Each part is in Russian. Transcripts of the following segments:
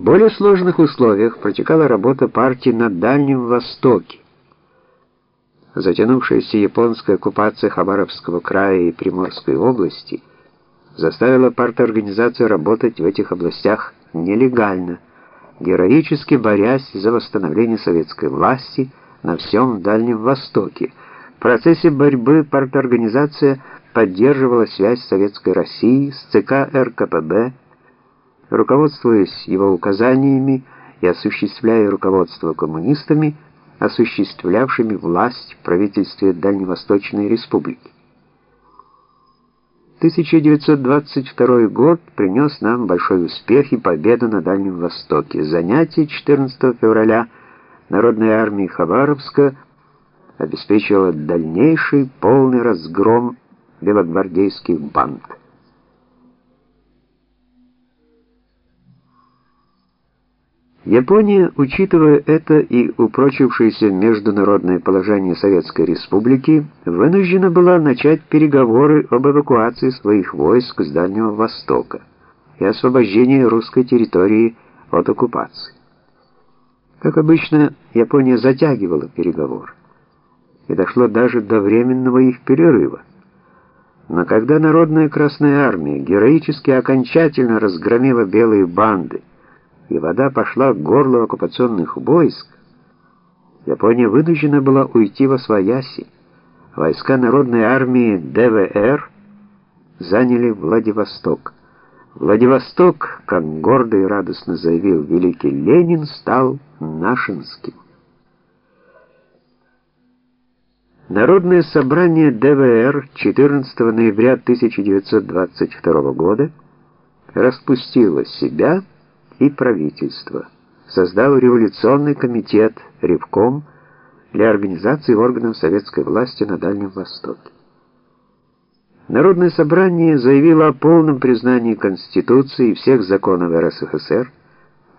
В более сложных условиях протекала работа партии на Дальнем Востоке. Затянувшаяся японская оккупация Хабаровского края и Приморской области заставила парторганизацию работать в этих областях нелегально, героически борясь за восстановление советской власти на всем Дальнем Востоке. В процессе борьбы парторганизация поддерживала связь Советской России с ЦК РКПБ, руководствуясь его указаниями и осуществляя руководство коммунистами, осуществлявшими власть в правительстве Дальневосточной Республики. 1922 год принес нам большой успех и победу на Дальнем Востоке. Занятие 14 февраля Народной армии Хабаровска обеспечило дальнейший полный разгром белогвардейских банд. Япония, учитывая это и упрочившееся международное положение Советской Республики, вынуждена была начать переговоры об эвакуации своих войск с Дальнего Востока и освобождении русской территории от оккупации. Как обычно, Япония затягивала переговоры, и дошло даже до временного их перерыва. Но когда Народная Красная Армия героически окончательно разгромила белые банды, и вода пошла к горлу оккупационных войск, Япония вынуждена была уйти во свояси. Войска Народной армии ДВР заняли Владивосток. Владивосток, как гордо и радостно заявил великий Ленин, стал нашинским. Народное собрание ДВР 14 ноября 1922 года распустило себя и правительство, создал революционный комитет Ревком для организации органов советской власти на Дальнем Востоке. Народное собрание заявило о полном признании Конституции и всех законов РСФСР,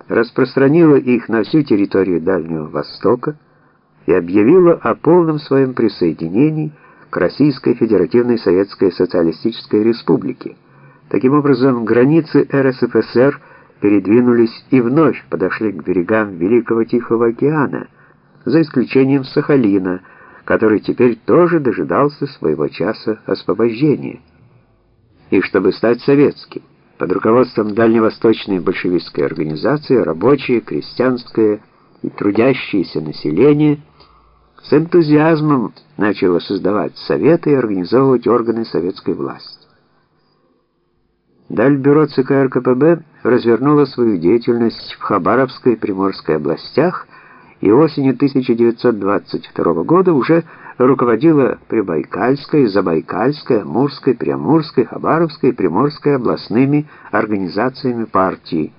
распространило их на всю территорию Дальнего Востока и объявило о полном своем присоединении к Российской Федеративной Советской Социалистической Республике. Таким образом, границы РСФСР – передвинулись и вновь подошли к берегам Великого Тихого океана, за исключением Сахалина, который теперь тоже дожидался своего часа освобождения. И чтобы стать советским, под руководством дальневосточной большевистской организации рабочее, крестьянское и трудящееся население с энтузиазмом начало создавать советы и организовывать органы советской власти. Дальбюро ЦК РКПБ развернуло свою деятельность в Хабаровской и Приморской областях и осенью 1922 года уже руководила Прибайкальской, Забайкальской, Амурской, Приамурской, Хабаровской и Приморской областными организациями партии,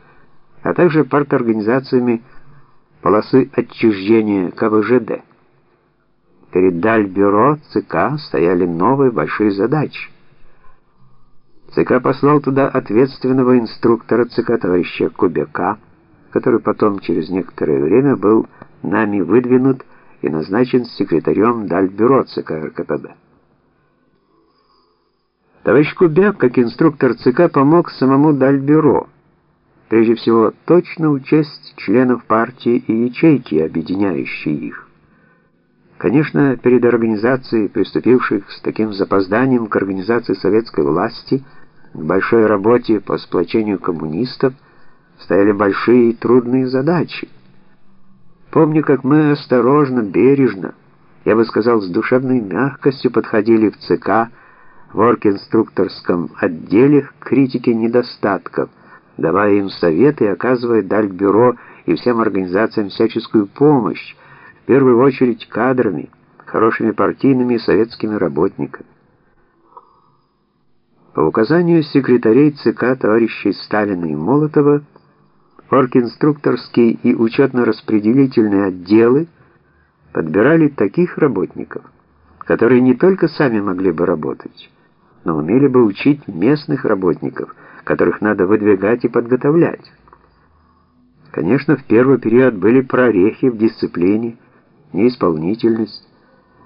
а также парторганизациями полосы отчуждения КВЖД. Перед Дальбюро ЦК стояли новые большие задачи. ЦК послал туда ответственного инструктора ЦК товарища Кубяка, который потом через некоторое время был нами выдвинут и назначен секретарем Дальбюро ЦК РКПБ. Товарищ Кубяк, как инструктор ЦК, помог самому Дальбюро, прежде всего точно учесть членов партии и ячейки, объединяющие их. Конечно, перед организацией, приступивших с таким запозданием к организации советской власти, к большой работе по сплочению коммунистов стояли большие и трудные задачи. Помню, как мы осторожно, бережно, я бы сказал, с душевной мягкостью подходили в ЦК в оргинструкторском отделе к критике недостатков, давая им советы и оказывая Дальбюро и всем организациям всяческую помощь, в первую очередь кадрами, хорошими партийными и советскими работниками. По указанию секретарей ЦК товарищей Сталина и Молотова, оргинструкторские и учетно-распределительные отделы подбирали таких работников, которые не только сами могли бы работать, но умели бы учить местных работников, которых надо выдвигать и подготовлять. Конечно, в первый период были прорехи в дисциплине, неисполнительность,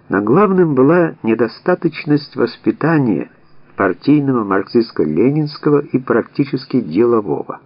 но главным была недостаточность воспитания, партийного, марксистско-ленинского и практически делового.